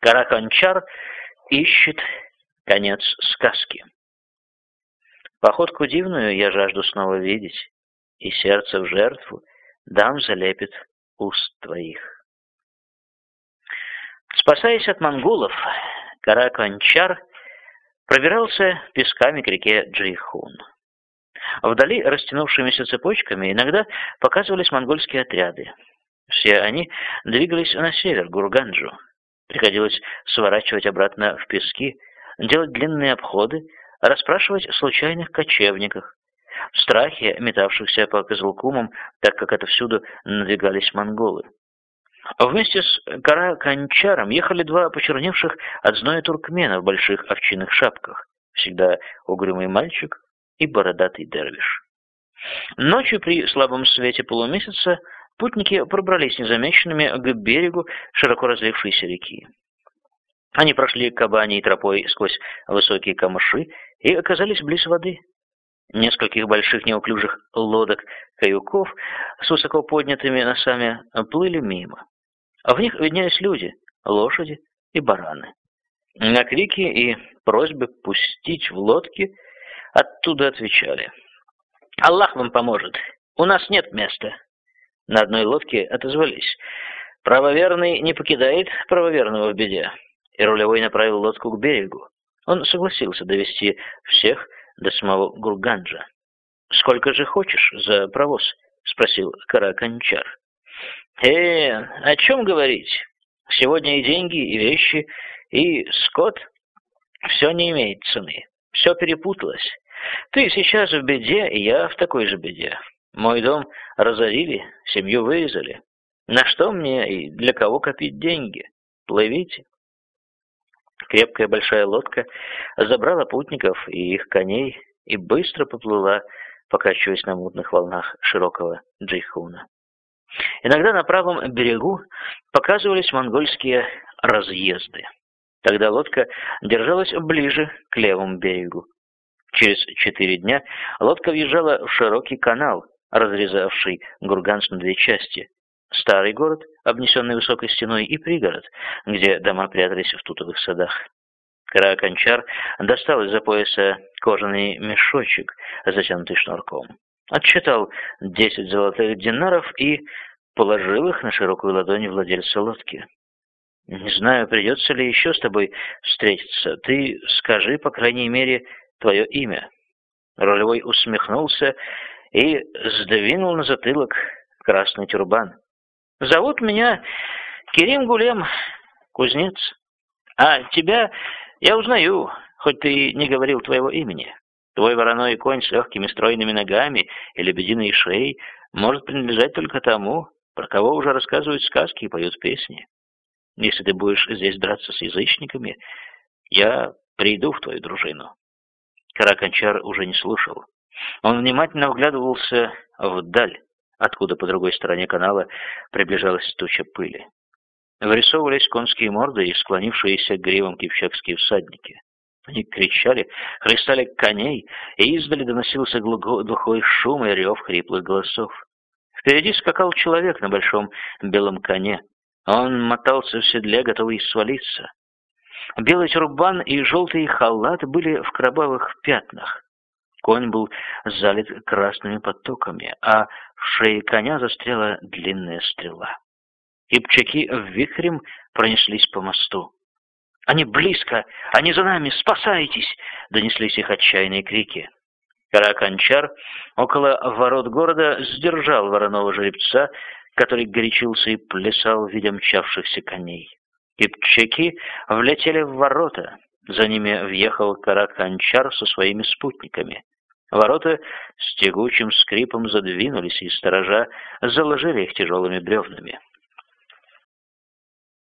Караканчар ищет конец сказки. Походку дивную я жажду снова видеть, и сердце в жертву дам залепит уст твоих. Спасаясь от монголов, Караканчар пробирался песками к реке Джейхун. Вдали, растянувшимися цепочками, иногда показывались монгольские отряды. Все они двигались на север, к Гурганджу. Приходилось сворачивать обратно в пески, делать длинные обходы, расспрашивать случайных кочевниках, в страхе метавшихся по Козылкумам, так как отовсюду надвигались монголы. Вместе с Кара-Кончаром ехали два почерневших от зноя туркмена в больших овчинных шапках, всегда угрюмый мальчик и бородатый дервиш. Ночью при слабом свете полумесяца Путники пробрались незамеченными к берегу широко разлившейся реки. Они прошли кабаней тропой сквозь высокие камыши и оказались близ воды. Нескольких больших неуклюжих лодок-каюков с высоко поднятыми носами плыли мимо. А в них виднелись люди, лошади и бараны. На крики и просьбы пустить в лодки оттуда отвечали. «Аллах вам поможет! У нас нет места!» На одной лодке отозвались. Правоверный не покидает правоверного в беде. И рулевой направил лодку к берегу. Он согласился довести всех до самого Гурганджа. «Сколько же хочешь за провоз?» — спросил Караканчар. «Э, о чем говорить? Сегодня и деньги, и вещи, и скот. Все не имеет цены. Все перепуталось. Ты сейчас в беде, и я в такой же беде. Мой дом разорили, семью вырезали. На что мне и для кого копить деньги? Плывите. Крепкая большая лодка забрала путников и их коней и быстро поплыла, покачиваясь на мутных волнах широкого Джейхуна. Иногда на правом берегу показывались монгольские разъезды. Тогда лодка держалась ближе к левому берегу. Через четыре дня лодка въезжала в широкий канал, разрезавший Гурганск на две части. Старый город, обнесенный высокой стеной, и пригород, где дома прятались в тутовых садах. Караканчар достал из-за пояса кожаный мешочек, затянутый шнурком. Отсчитал десять золотых динаров и положил их на широкую ладонь владельца лодки. «Не знаю, придется ли еще с тобой встретиться. Ты скажи, по крайней мере, твое имя». Ролевой усмехнулся и сдвинул на затылок красный тюрбан. «Зовут меня Керим Гулем, кузнец. А тебя я узнаю, хоть ты не говорил твоего имени. Твой вороной конь с легкими стройными ногами и лебединой шеей может принадлежать только тому, про кого уже рассказывают сказки и поют песни. Если ты будешь здесь драться с язычниками, я приду в твою дружину». Караканчар уже не слушал. Он внимательно вглядывался вдаль, откуда по другой стороне канала приближалась туча пыли. Вырисовывались конские морды и склонившиеся к гривам кипчакские всадники. Они кричали, хлестали коней, и издали доносился глухой шум и рев хриплых голосов. Впереди скакал человек на большом белом коне. Он мотался в седле, готовый свалиться. Белый тюрбан и желтый халат были в кровавых пятнах. Конь был залит красными потоками, а в шее коня застряла длинная стрела. Кипчаки вихрем пронеслись по мосту. «Они близко! Они за нами! Спасайтесь!» — донеслись их отчаянные крики. Караканчар около ворот города сдержал вороного жеребца, который горячился и плясал, видя мчавшихся коней. Кипчаки влетели в ворота. За ними въехал Караканчар со своими спутниками. Ворота с тягучим скрипом задвинулись, и сторожа заложили их тяжелыми бревнами.